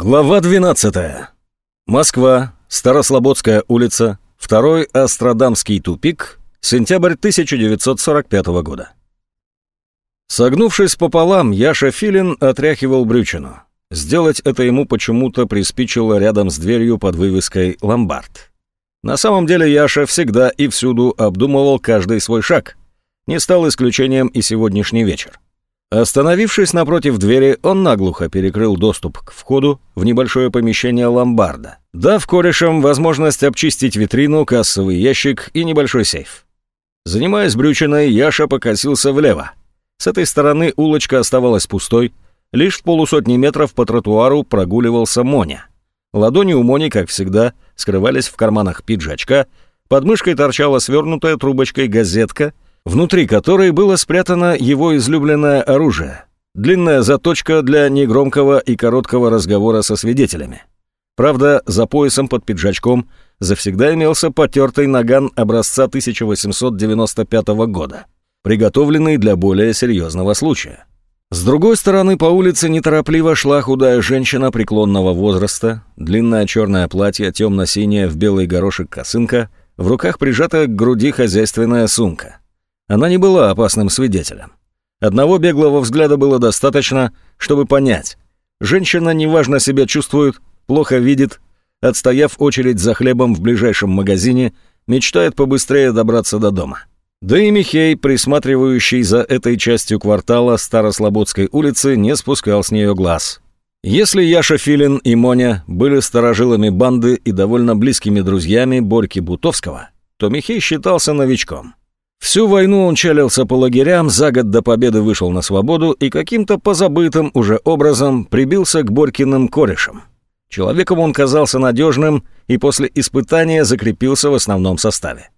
Глава 12. Москва, Старослободская улица, второй Астродамский тупик, сентябрь 1945 года. Согнувшись пополам, Яша Филин отряхивал брючину. Сделать это ему почему-то приспичило рядом с дверью под вывеской «Ломбард». На самом деле Яша всегда и всюду обдумывал каждый свой шаг. Не стал исключением и сегодняшний вечер. Остановившись напротив двери, он наглухо перекрыл доступ к входу в небольшое помещение ломбарда, дав корешам возможность обчистить витрину, кассовый ящик и небольшой сейф. Занимаясь брючиной, Яша покосился влево. С этой стороны улочка оставалась пустой, лишь в полусотни метров по тротуару прогуливался Моня. Ладони у Мони, как всегда, скрывались в карманах пиджачка, под мышкой торчала свернутая трубочкой газетка — внутри которой было спрятано его излюбленное оружие — длинная заточка для негромкого и короткого разговора со свидетелями. Правда, за поясом под пиджачком завсегда имелся потертый наган образца 1895 года, приготовленный для более серьезного случая. С другой стороны по улице неторопливо шла худая женщина преклонного возраста, длинное черное платье, темно-синее в белый горошек косынка, в руках прижата к груди хозяйственная сумка. Она не была опасным свидетелем. Одного беглого взгляда было достаточно, чтобы понять. Женщина неважно себя чувствует, плохо видит, отстояв очередь за хлебом в ближайшем магазине, мечтает побыстрее добраться до дома. Да и Михей, присматривающий за этой частью квартала Старослободской улицы, не спускал с нее глаз. Если Яша Филин и Моня были сторожилами банды и довольно близкими друзьями Борьки Бутовского, то Михей считался новичком. Всю войну он чалился по лагерям, за год до победы вышел на свободу и каким-то позабытым уже образом прибился к Борькиным корешам. Человеком он казался надежным и после испытания закрепился в основном составе.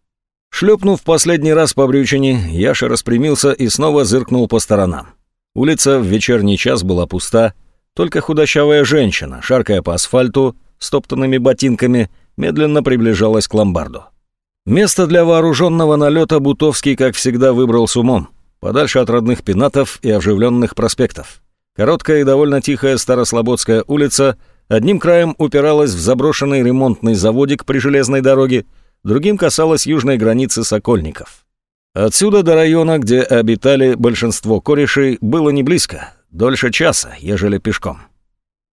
Шлепнув последний раз по брючине, Яша распрямился и снова зыркнул по сторонам. Улица в вечерний час была пуста, только худощавая женщина, шаркая по асфальту, стоптанными ботинками, медленно приближалась к ломбарду. Место для вооруженного налета Бутовский, как всегда, выбрал с умом, подальше от родных пенатов и оживленных проспектов. Короткая и довольно тихая Старослободская улица одним краем упиралась в заброшенный ремонтный заводик при железной дороге, другим касалась южной границы Сокольников. Отсюда до района, где обитали большинство корешей, было не близко, дольше часа, ежели пешком.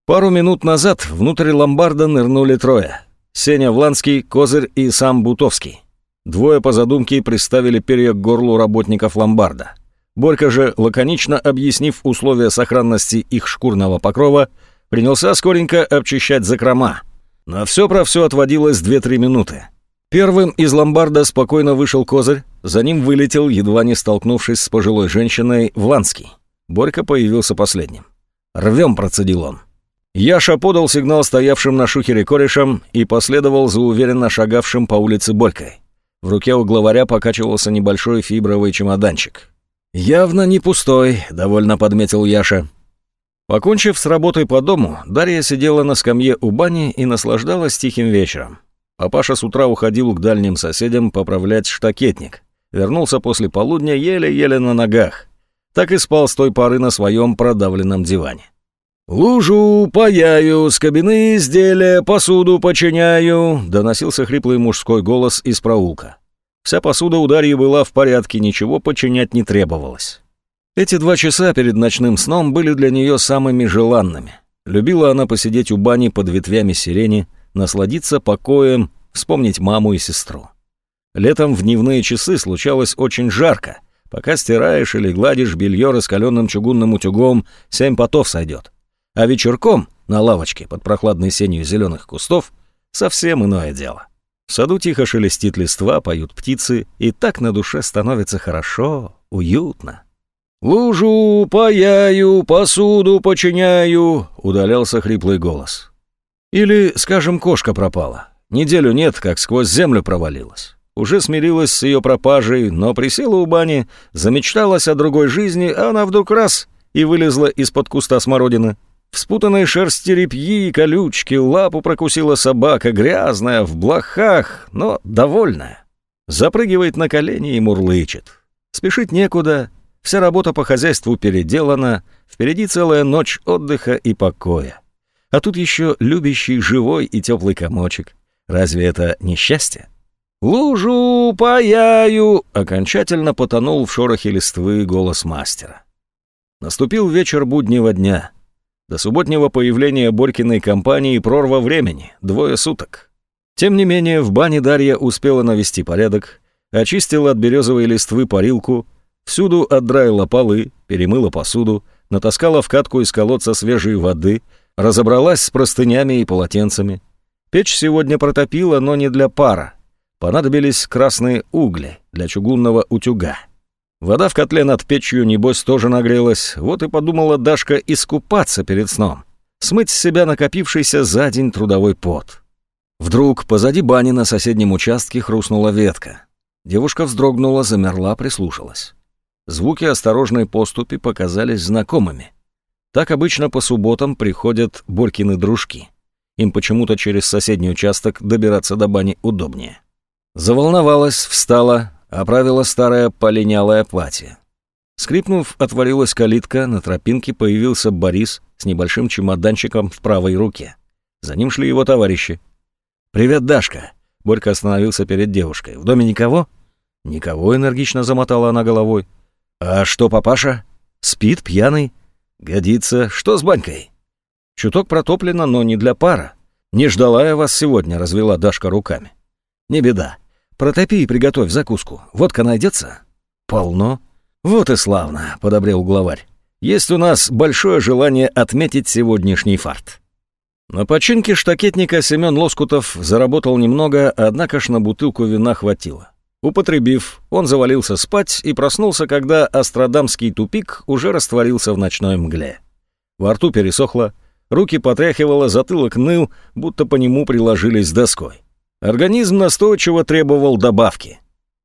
Пару минут назад внутрь ломбарда нырнули трое — Сеня Вланский, Козырь и сам Бутовский. Двое по задумке приставили перья к горлу работников ломбарда. Борька же, лаконично объяснив условия сохранности их шкурного покрова, принялся скоренько обчищать закрома. На все про все отводилось 2-3 минуты. Первым из ломбарда спокойно вышел Козырь, за ним вылетел, едва не столкнувшись с пожилой женщиной, Вланский. Борька появился последним. «Рвем», — процедил он. Яша подал сигнал стоявшим на шухере корешам и последовал за уверенно шагавшим по улице Борькой. В руке у главаря покачивался небольшой фибровый чемоданчик. «Явно не пустой», — довольно подметил Яша. Покончив с работой по дому, Дарья сидела на скамье у бани и наслаждалась тихим вечером. Папаша с утра уходил к дальним соседям поправлять штакетник. Вернулся после полудня еле-еле на ногах. Так и спал с той поры на своем продавленном диване. «Лужу паяю, с кабины изделия, посуду починяю», — доносился хриплый мужской голос из проулка. Вся посуда у Дарьи была в порядке, ничего починять не требовалось. Эти два часа перед ночным сном были для нее самыми желанными. Любила она посидеть у бани под ветвями сирени, насладиться покоем, вспомнить маму и сестру. Летом в дневные часы случалось очень жарко. Пока стираешь или гладишь белье раскаленным чугунным утюгом, семь потов сойдет. А вечерком на лавочке под прохладной сенью зеленых кустов совсем иное дело. В саду тихо шелестит листва, поют птицы, и так на душе становится хорошо, уютно. «Лужу паяю, посуду починяю», — удалялся хриплый голос. Или, скажем, кошка пропала. Неделю нет, как сквозь землю провалилась. Уже смирилась с ее пропажей, но присела у бани, замечталась о другой жизни, а она вдруг раз и вылезла из-под куста смородины. В шерсти репьи и колючки лапу прокусила собака, грязная, в блохах, но довольная. Запрыгивает на колени и мурлычет. Спешить некуда, вся работа по хозяйству переделана, впереди целая ночь отдыха и покоя. А тут еще любящий, живой и теплый комочек. Разве это не счастье? «Лужу паяю!» — окончательно потонул в шорохе листвы голос мастера. Наступил вечер буднего дня. До субботнего появления Борькиной компании прорва времени, двое суток. Тем не менее, в бане Дарья успела навести порядок, очистила от березовой листвы парилку, всюду отдраила полы, перемыла посуду, натаскала в катку из колодца свежей воды, разобралась с простынями и полотенцами. Печь сегодня протопила, но не для пара. Понадобились красные угли для чугунного утюга. Вода в котле над печью, небось, тоже нагрелась, вот и подумала Дашка искупаться перед сном, смыть с себя накопившийся за день трудовой пот. Вдруг позади бани на соседнем участке хрустнула ветка. Девушка вздрогнула, замерла, прислушалась. Звуки осторожной поступи показались знакомыми. Так обычно по субботам приходят Борькины дружки. Им почему-то через соседний участок добираться до бани удобнее. Заволновалась, встала, оправила старое полинялое платье. Скрипнув, отворилась калитка, на тропинке появился Борис с небольшим чемоданчиком в правой руке. За ним шли его товарищи. «Привет, Дашка!» Борька остановился перед девушкой. «В доме никого?» «Никого», — энергично замотала она головой. «А что, папаша? Спит, пьяный?» «Годится. Что с банькой?» «Чуток протоплено, но не для пара. Не ждала я вас сегодня», — развела Дашка руками. «Не беда. Протопи и приготовь закуску. Водка найдется?» «Полно». «Вот и славно», — подобрел главарь. «Есть у нас большое желание отметить сегодняшний фарт». На починке штакетника Семен Лоскутов заработал немного, однако ж на бутылку вина хватило. Употребив, он завалился спать и проснулся, когда Астрадамский тупик уже растворился в ночной мгле. Во рту пересохло, руки потряхивало, затылок ныл, будто по нему приложились доской. Организм настойчиво требовал добавки.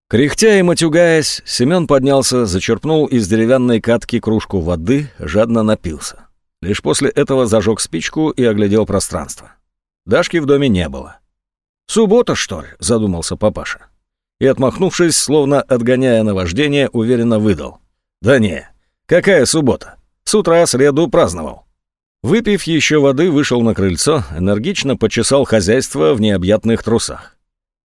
Кряхтя и матюгаясь, Семен поднялся, зачерпнул из деревянной катки кружку воды, жадно напился. Лишь после этого зажег спичку и оглядел пространство. Дашки в доме не было. «Суббота, что ли?» — задумался папаша и, отмахнувшись, словно отгоняя наваждение, уверенно выдал. «Да не, какая суббота? С утра среду праздновал». Выпив еще воды, вышел на крыльцо, энергично почесал хозяйство в необъятных трусах.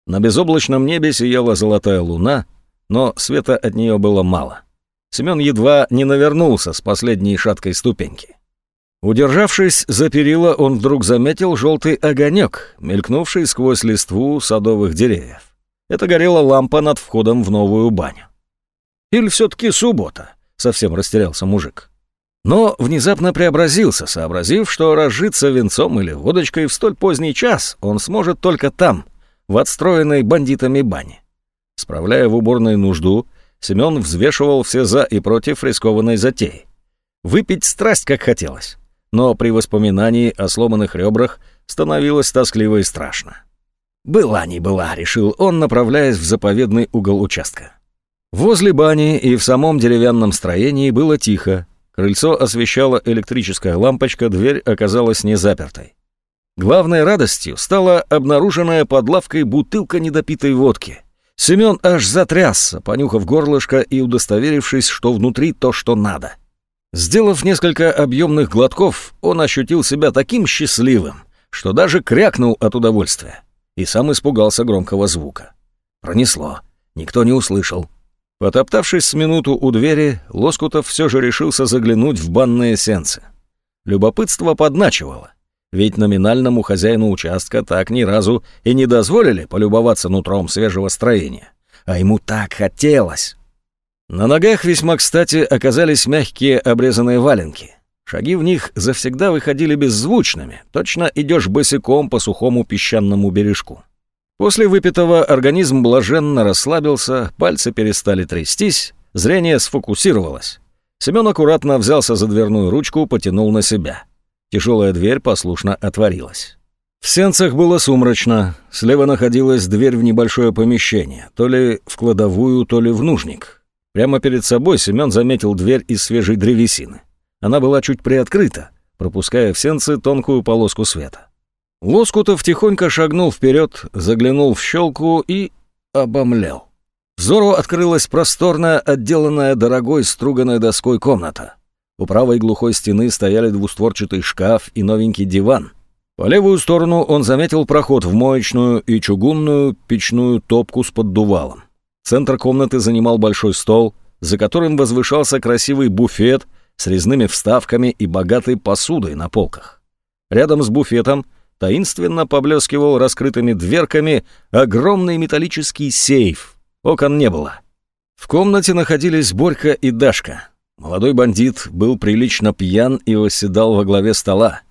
На безоблачном небе сияла золотая луна, но света от нее было мало. Семен едва не навернулся с последней шаткой ступеньки. Удержавшись за перила, он вдруг заметил желтый огонек, мелькнувший сквозь листву садовых деревьев. Это горела лампа над входом в новую баню. Или все-таки суббота? Совсем растерялся мужик. Но внезапно преобразился, сообразив, что разжиться венцом или водочкой в столь поздний час он сможет только там, в отстроенной бандитами бане. Справляя в уборной нужду, Семен взвешивал все за и против рискованной затеи. Выпить страсть как хотелось, но при воспоминании о сломанных ребрах становилось тоскливо и страшно. «Была не была», — решил он, направляясь в заповедный угол участка. Возле бани и в самом деревянном строении было тихо. Крыльцо освещала электрическая лампочка, дверь оказалась не запертой. Главной радостью стала обнаруженная под лавкой бутылка недопитой водки. Семен аж затрясся, понюхав горлышко и удостоверившись, что внутри то, что надо. Сделав несколько объемных глотков, он ощутил себя таким счастливым, что даже крякнул от удовольствия и сам испугался громкого звука. Пронесло. Никто не услышал. Потоптавшись с минуту у двери, Лоскутов все же решился заглянуть в банные сенцы. Любопытство подначивало. Ведь номинальному хозяину участка так ни разу и не дозволили полюбоваться нутром свежего строения. А ему так хотелось. На ногах весьма кстати оказались мягкие обрезанные валенки. Шаги в них завсегда выходили беззвучными, точно идешь босиком по сухому песчаному бережку. После выпитого организм блаженно расслабился, пальцы перестали трястись, зрение сфокусировалось. Семен аккуратно взялся за дверную ручку, потянул на себя. Тяжелая дверь послушно отворилась. В сенцах было сумрачно. Слева находилась дверь в небольшое помещение, то ли в кладовую, то ли в нужник. Прямо перед собой Семен заметил дверь из свежей древесины. Она была чуть приоткрыта, пропуская в сенцы тонкую полоску света. Лоскутов тихонько шагнул вперед, заглянул в щелку и обомлел. Взору открылась просторная, отделанная дорогой струганной доской комната. У правой глухой стены стояли двустворчатый шкаф и новенький диван. По левую сторону он заметил проход в моечную и чугунную печную топку с поддувалом. Центр комнаты занимал большой стол, за которым возвышался красивый буфет с резными вставками и богатой посудой на полках. Рядом с буфетом таинственно поблескивал раскрытыми дверками огромный металлический сейф. Окон не было. В комнате находились Борька и Дашка. Молодой бандит был прилично пьян и восседал во главе стола.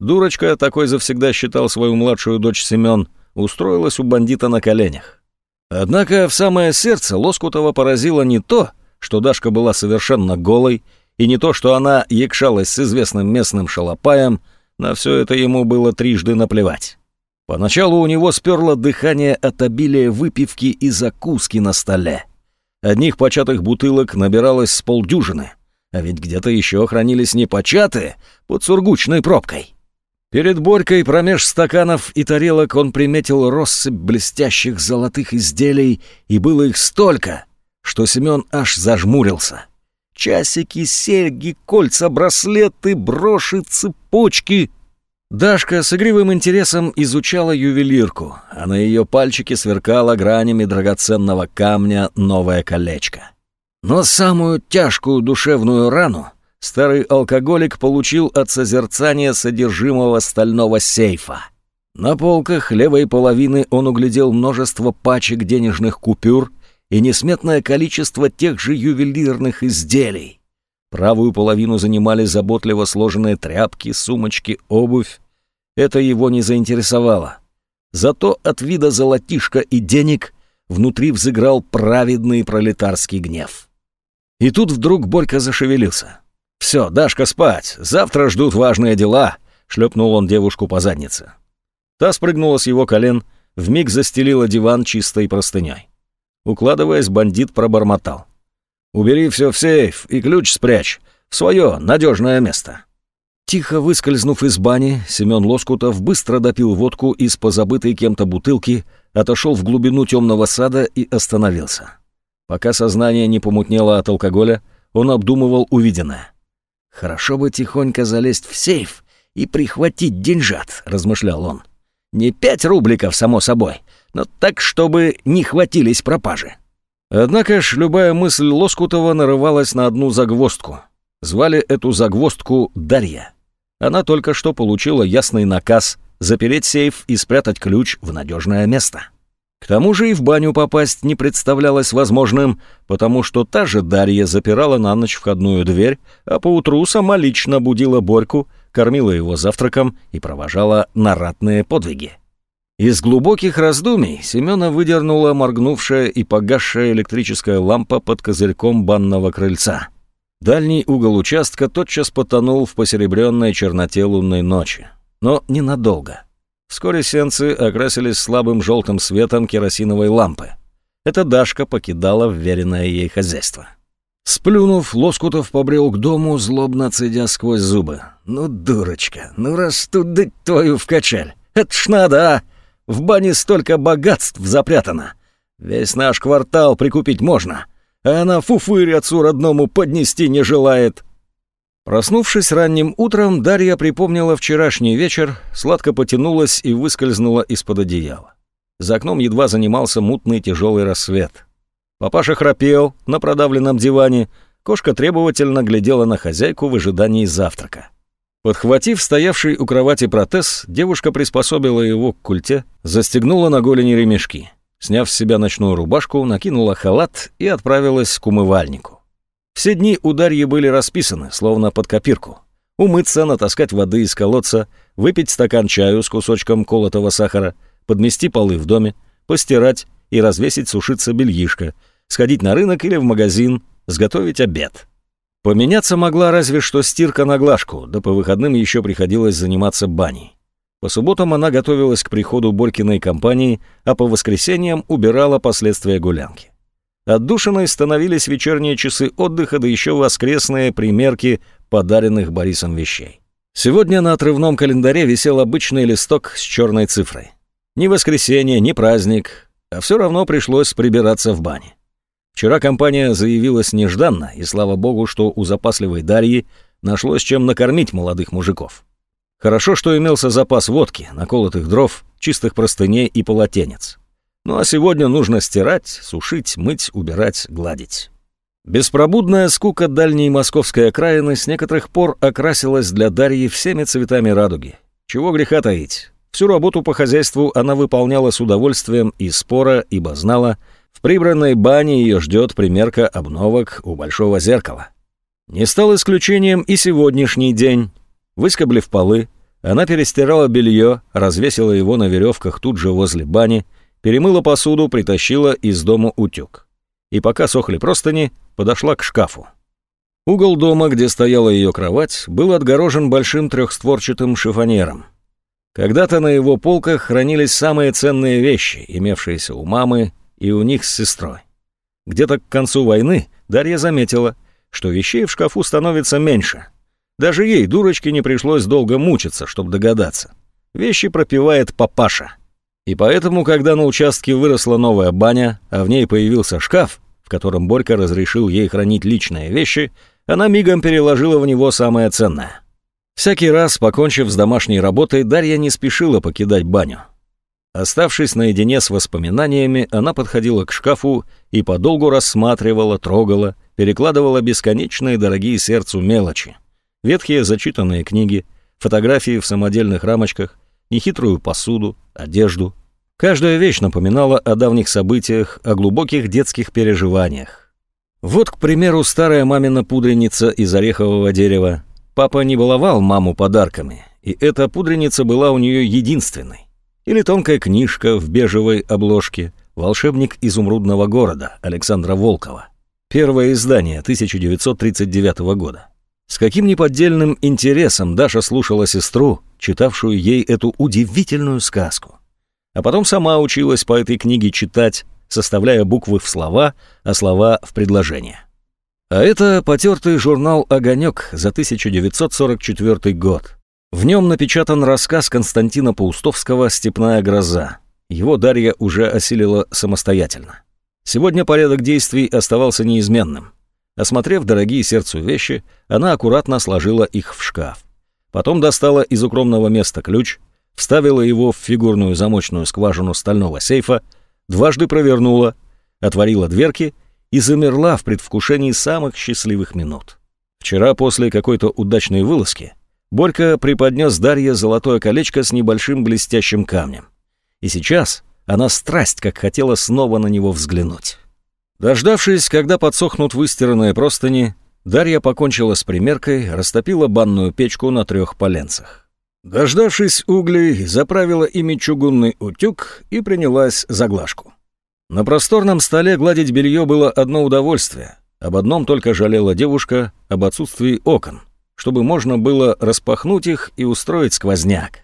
Дурочка, такой завсегда считал свою младшую дочь Семен, устроилась у бандита на коленях. Однако в самое сердце Лоскутова поразило не то, что Дашка была совершенно голой, и не то, что она якшалась с известным местным шалопаем, на все это ему было трижды наплевать. Поначалу у него сперло дыхание от обилия выпивки и закуски на столе. Одних початых бутылок набиралось с полдюжины, а ведь где-то еще хранились непочатые под сургучной пробкой. Перед Борькой промеж стаканов и тарелок он приметил россыпь блестящих золотых изделий, и было их столько, что Семен аж зажмурился. Часики, серьги, кольца, браслеты, броши, цепочки. Дашка с игривым интересом изучала ювелирку, а на ее пальчике сверкало гранями драгоценного камня новое колечко. Но самую тяжкую душевную рану старый алкоголик получил от созерцания содержимого стального сейфа. На полках левой половины он углядел множество пачек денежных купюр и несметное количество тех же ювелирных изделий. Правую половину занимали заботливо сложенные тряпки, сумочки, обувь. Это его не заинтересовало. Зато от вида золотишка и денег внутри взыграл праведный пролетарский гнев. И тут вдруг Борька зашевелился. «Все, Дашка, спать! Завтра ждут важные дела!» — шлепнул он девушку по заднице. Та спрыгнула с его колен, вмиг застелила диван чистой простыней. Укладываясь, бандит пробормотал. «Убери все в сейф и ключ спрячь в свое надежное место». Тихо выскользнув из бани, Семен Лоскутов быстро допил водку из позабытой кем-то бутылки, отошел в глубину темного сада и остановился. Пока сознание не помутнело от алкоголя, он обдумывал увиденное. «Хорошо бы тихонько залезть в сейф и прихватить деньжат», — размышлял он. «Не пять рубликов, само собой, но так, чтобы не хватились пропажи. Однако ж любая мысль Лоскутова нарывалась на одну загвоздку. Звали эту загвоздку Дарья. Она только что получила ясный наказ запереть сейф и спрятать ключ в надежное место. К тому же и в баню попасть не представлялось возможным, потому что та же Дарья запирала на ночь входную дверь, а поутру сама лично будила Борьку, кормила его завтраком и провожала на ратные подвиги. Из глубоких раздумий Семена выдернула моргнувшая и погасшая электрическая лампа под козырьком банного крыльца. Дальний угол участка тотчас потонул в посеребренной черноте лунной ночи. Но ненадолго. Вскоре сенцы окрасились слабым желтым светом керосиновой лампы. Эта Дашка покидала вверенное ей хозяйство. Сплюнув, Лоскутов побрел к дому, злобно цедя сквозь зубы. «Ну, дурочка, ну растудыть твою в качель! Это ж надо, а! В бане столько богатств запрятано. Весь наш квартал прикупить можно, а она фуфырь отцу родному поднести не желает». Проснувшись ранним утром, Дарья припомнила вчерашний вечер, сладко потянулась и выскользнула из-под одеяла. За окном едва занимался мутный тяжелый рассвет. Папаша храпел на продавленном диване, кошка требовательно глядела на хозяйку в ожидании завтрака. Подхватив стоявший у кровати протез, девушка приспособила его к культе, застегнула на голени ремешки. Сняв с себя ночную рубашку, накинула халат и отправилась к умывальнику. Все дни у Дарьи были расписаны, словно под копирку. Умыться, натаскать воды из колодца, выпить стакан чаю с кусочком колотого сахара, подмести полы в доме, постирать и развесить сушиться бельишко, сходить на рынок или в магазин, сготовить обед. Поменяться могла разве что стирка на глажку, да по выходным еще приходилось заниматься баней. По субботам она готовилась к приходу Борькиной компании, а по воскресеньям убирала последствия гулянки. Отдушиной становились вечерние часы отдыха, да еще воскресные примерки подаренных Борисом вещей. Сегодня на отрывном календаре висел обычный листок с черной цифрой. Ни воскресенье, ни праздник, а все равно пришлось прибираться в бане. Вчера компания заявилась нежданно, и слава богу, что у запасливой Дарьи нашлось чем накормить молодых мужиков. Хорошо, что имелся запас водки, наколотых дров, чистых простыней и полотенец. Ну а сегодня нужно стирать, сушить, мыть, убирать, гладить. Беспробудная скука дальней московской окраины с некоторых пор окрасилась для Дарьи всеми цветами радуги. Чего греха таить. Всю работу по хозяйству она выполняла с удовольствием и спора, ибо знала, прибранной бане ее ждет примерка обновок у большого зеркала. Не стал исключением и сегодняшний день. Выскоблив полы, она перестирала белье, развесила его на веревках тут же возле бани, перемыла посуду, притащила из дома утюг. И пока сохли простыни, подошла к шкафу. Угол дома, где стояла ее кровать, был отгорожен большим трехстворчатым шифонером. Когда-то на его полках хранились самые ценные вещи, имевшиеся у мамы и у них с сестрой. Где-то к концу войны Дарья заметила, что вещей в шкафу становится меньше. Даже ей, дурочке, не пришлось долго мучиться, чтобы догадаться. Вещи пропивает папаша. И поэтому, когда на участке выросла новая баня, а в ней появился шкаф, в котором Борька разрешил ей хранить личные вещи, она мигом переложила в него самое ценное. Всякий раз, покончив с домашней работой, Дарья не спешила покидать баню. Оставшись наедине с воспоминаниями, она подходила к шкафу и подолгу рассматривала, трогала, перекладывала бесконечные дорогие сердцу мелочи. Ветхие зачитанные книги, фотографии в самодельных рамочках, нехитрую посуду, одежду. Каждая вещь напоминала о давних событиях, о глубоких детских переживаниях. Вот, к примеру, старая мамина пудреница из орехового дерева. Папа не баловал маму подарками, и эта пудреница была у нее единственной. Или тонкая книжка в бежевой обложке «Волшебник изумрудного города» Александра Волкова. Первое издание 1939 года. С каким неподдельным интересом Даша слушала сестру, читавшую ей эту удивительную сказку. А потом сама училась по этой книге читать, составляя буквы в слова, а слова в предложения. А это потертый журнал «Огонек» за 1944 год. В нем напечатан рассказ Константина Паустовского «Степная гроза». Его Дарья уже осилила самостоятельно. Сегодня порядок действий оставался неизменным. Осмотрев дорогие сердцу вещи, она аккуратно сложила их в шкаф. Потом достала из укромного места ключ, вставила его в фигурную замочную скважину стального сейфа, дважды провернула, отворила дверки и замерла в предвкушении самых счастливых минут. Вчера после какой-то удачной вылазки Борька преподнес Дарье золотое колечко с небольшим блестящим камнем. И сейчас она страсть как хотела снова на него взглянуть. Дождавшись, когда подсохнут выстиранные простыни, Дарья покончила с примеркой, растопила банную печку на трех поленцах. Дождавшись углей, заправила ими чугунный утюг и принялась за глажку. На просторном столе гладить белье было одно удовольствие. Об одном только жалела девушка, об отсутствии окон — чтобы можно было распахнуть их и устроить сквозняк.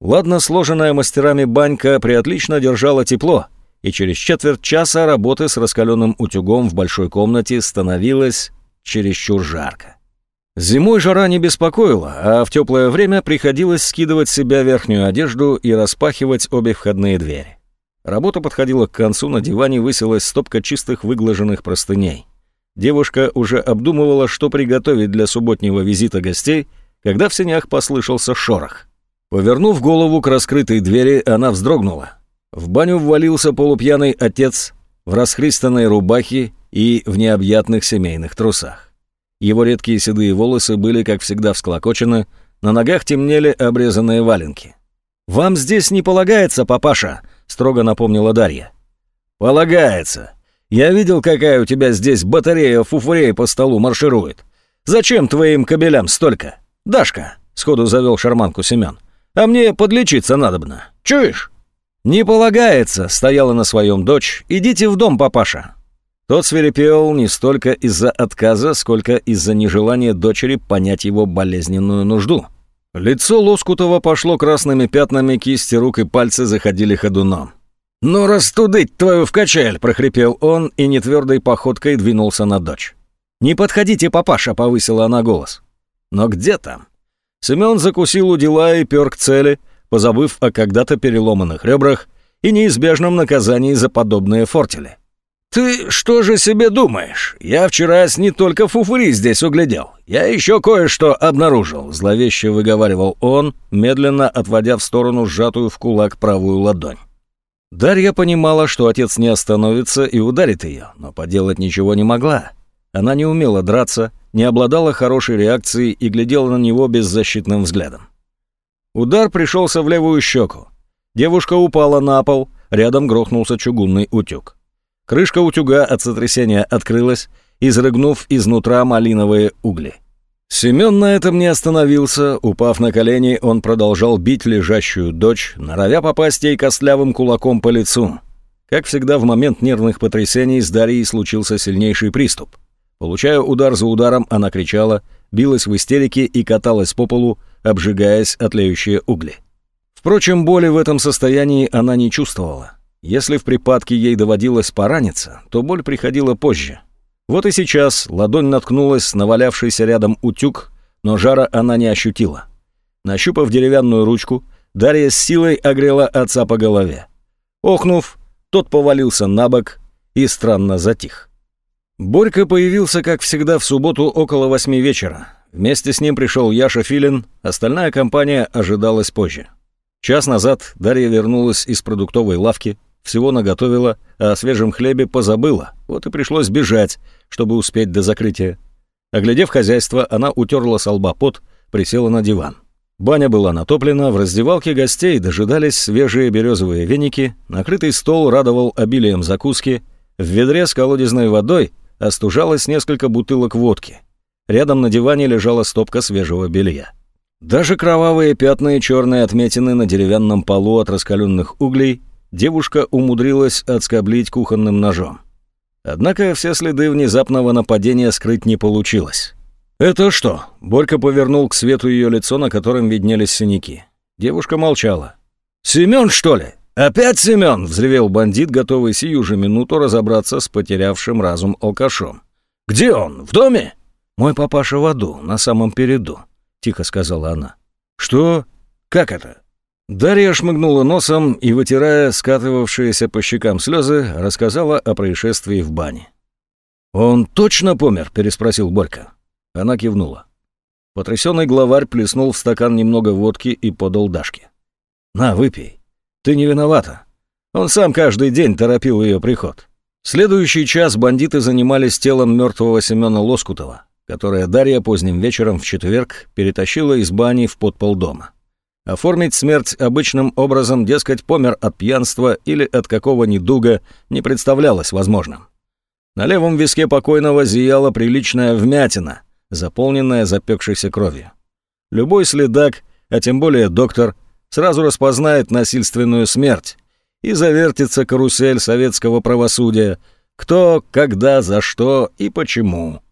Ладно сложенная мастерами банька приотлично держала тепло, и через четверть часа работы с раскаленным утюгом в большой комнате становилось чересчур жарко. Зимой жара не беспокоила, а в теплое время приходилось скидывать с себя верхнюю одежду и распахивать обе входные двери. Работа подходила к концу, на диване высилась стопка чистых выглаженных простыней. Девушка уже обдумывала, что приготовить для субботнего визита гостей, когда в сенях послышался шорох. Повернув голову к раскрытой двери, она вздрогнула. В баню ввалился полупьяный отец в расхристанной рубахе и в необъятных семейных трусах. Его редкие седые волосы были, как всегда, всклокочены, на ногах темнели обрезанные валенки. «Вам здесь не полагается, папаша», — строго напомнила Дарья. «Полагается», я видел, какая у тебя здесь батарея фуфурей по столу марширует. Зачем твоим кабелям столько? Дашка, сходу завел шарманку Семен. А мне подлечиться надобно. Чуешь? Не полагается, стояла на своем дочь. Идите в дом, папаша. Тот свирепел не столько из-за отказа, сколько из-за нежелания дочери понять его болезненную нужду. Лицо Лоскутова пошло красными пятнами, кисти рук и пальцы заходили ходуном. «Ну, растудыть твою в качель!» — прохрипел он и нетвердой походкой двинулся на дочь. «Не подходите, папаша!» — повысила она голос. «Но где там?» Семен закусил у дела и пер к цели, позабыв о когда-то переломанных ребрах и неизбежном наказании за подобные фортели. «Ты что же себе думаешь? Я вчера не только фуфури здесь углядел. Я еще кое-что обнаружил», — зловеще выговаривал он, медленно отводя в сторону сжатую в кулак правую ладонь. Дарья понимала, что отец не остановится и ударит ее, но поделать ничего не могла. Она не умела драться, не обладала хорошей реакцией и глядела на него беззащитным взглядом. Удар пришелся в левую щеку. Девушка упала на пол, рядом грохнулся чугунный утюг. Крышка утюга от сотрясения открылась, изрыгнув изнутра малиновые угли. Семен на этом не остановился, упав на колени, он продолжал бить лежащую дочь, норовя попасть ей костлявым кулаком по лицу. Как всегда в момент нервных потрясений с Дарьей случился сильнейший приступ. Получая удар за ударом, она кричала, билась в истерике и каталась по полу, обжигаясь от тлеющие угли. Впрочем, боли в этом состоянии она не чувствовала. Если в припадке ей доводилось пораниться, то боль приходила позже. Вот и сейчас ладонь наткнулась на валявшийся рядом утюг, но жара она не ощутила. Нащупав деревянную ручку, Дарья с силой огрела отца по голове. Охнув, тот повалился на бок и странно затих. Борька появился, как всегда, в субботу около восьми вечера. Вместе с ним пришел Яша Филин, остальная компания ожидалась позже. Час назад Дарья вернулась из продуктовой лавки, всего наготовила, а о свежем хлебе позабыла, вот и пришлось бежать, чтобы успеть до закрытия. Оглядев хозяйство, она утерла с лба пот, присела на диван. Баня была натоплена, в раздевалке гостей дожидались свежие березовые веники, накрытый стол радовал обилием закуски, в ведре с колодезной водой остужалось несколько бутылок водки. Рядом на диване лежала стопка свежего белья. Даже кровавые пятна и черные отметины на деревянном полу от раскаленных углей девушка умудрилась отскоблить кухонным ножом. Однако все следы внезапного нападения скрыть не получилось. «Это что?» — Борька повернул к свету ее лицо, на котором виднелись синяки. Девушка молчала. «Семен, что ли? Опять Семен?» — взревел бандит, готовый сию же минуту разобраться с потерявшим разум алкашом. «Где он? В доме?» «Мой папаша в аду, на самом переду», — тихо сказала она. «Что? Как это?» Дарья шмыгнула носом и, вытирая скатывавшиеся по щекам слезы, рассказала о происшествии в бане. «Он точно помер?» – переспросил Борька. Она кивнула. Потрясенный главарь плеснул в стакан немного водки и подал Дашке. «На, выпей. Ты не виновата. Он сам каждый день торопил ее приход». Следующий час бандиты занимались телом мертвого Семена Лоскутова которое Дарья поздним вечером в четверг перетащила из бани в подпол дома. Оформить смерть обычным образом, дескать, помер от пьянства или от какого недуга, не представлялось возможным. На левом виске покойного зияла приличная вмятина, заполненная запекшейся кровью. Любой следак, а тем более доктор, сразу распознает насильственную смерть, и завертится карусель советского правосудия, кто, когда, за что и почему.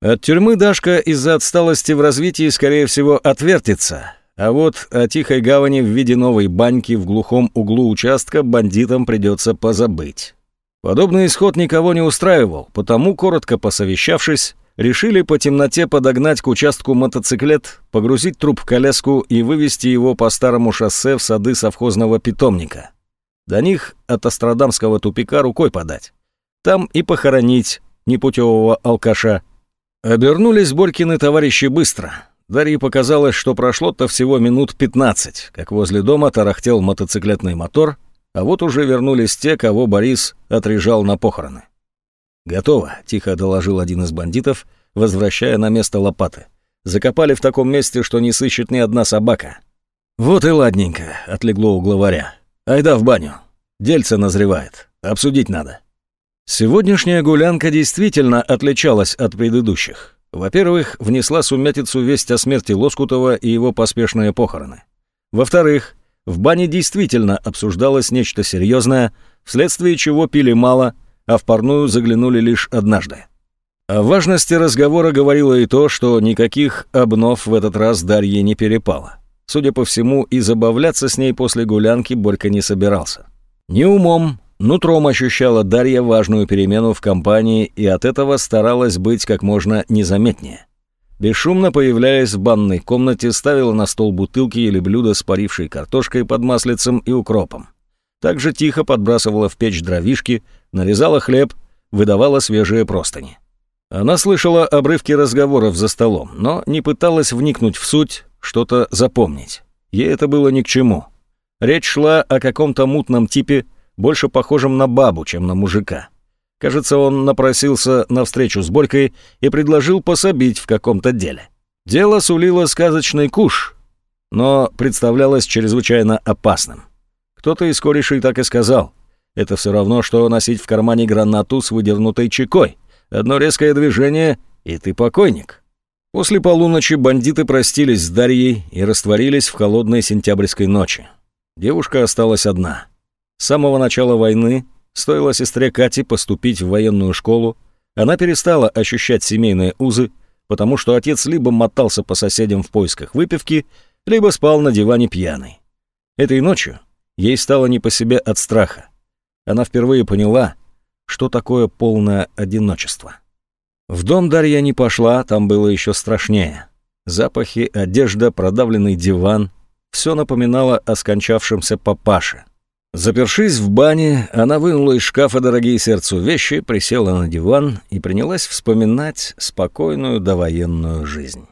От тюрьмы Дашка из-за отсталости в развитии, скорее всего, отвертится. А вот о тихой гавани в виде новой баньки в глухом углу участка бандитам придется позабыть. Подобный исход никого не устраивал, потому, коротко посовещавшись, решили по темноте подогнать к участку мотоциклет, погрузить труп в коляску и вывести его по старому шоссе в сады совхозного питомника. До них от Астрадамского тупика рукой подать. Там и похоронить непутевого алкаша, Обернулись Борькины товарищи быстро. Дарье показалось, что прошло-то всего минут 15, как возле дома тарахтел мотоциклетный мотор, а вот уже вернулись те, кого Борис отрежал на похороны. «Готово», — тихо доложил один из бандитов, возвращая на место лопаты. «Закопали в таком месте, что не сыщет ни одна собака». «Вот и ладненько», — отлегло у главаря. «Айда в баню. Дельце назревает. Обсудить надо». Сегодняшняя гулянка действительно отличалась от предыдущих. Во-первых, внесла сумятицу весть о смерти Лоскутова и его поспешные похороны. Во-вторых, в бане действительно обсуждалось нечто серьезное, вследствие чего пили мало, а в парную заглянули лишь однажды. О важности разговора говорило и то, что никаких обнов в этот раз Дарье не перепало. Судя по всему, и забавляться с ней после гулянки Борька не собирался. Ни умом, Нутром ощущала Дарья важную перемену в компании и от этого старалась быть как можно незаметнее. Бесшумно появляясь в банной комнате, ставила на стол бутылки или блюда с парившей картошкой под маслицем и укропом. Также тихо подбрасывала в печь дровишки, нарезала хлеб, выдавала свежие простыни. Она слышала обрывки разговоров за столом, но не пыталась вникнуть в суть, что-то запомнить. Ей это было ни к чему. Речь шла о каком-то мутном типе, больше похожем на бабу, чем на мужика. Кажется, он напросился на встречу с Борькой и предложил пособить в каком-то деле. Дело сулило сказочный куш, но представлялось чрезвычайно опасным. Кто-то из корешей так и сказал. Это все равно, что носить в кармане гранату с выдернутой чекой. Одно резкое движение, и ты покойник. После полуночи бандиты простились с Дарьей и растворились в холодной сентябрьской ночи. Девушка осталась одна. С самого начала войны стоило сестре Кате поступить в военную школу, она перестала ощущать семейные узы, потому что отец либо мотался по соседям в поисках выпивки, либо спал на диване пьяный. Этой ночью ей стало не по себе от страха. Она впервые поняла, что такое полное одиночество. В дом Дарья не пошла, там было еще страшнее. Запахи, одежда, продавленный диван — все напоминало о скончавшемся папаше. Запершись в бане, она вынула из шкафа дорогие сердцу вещи, присела на диван и принялась вспоминать спокойную довоенную жизнь.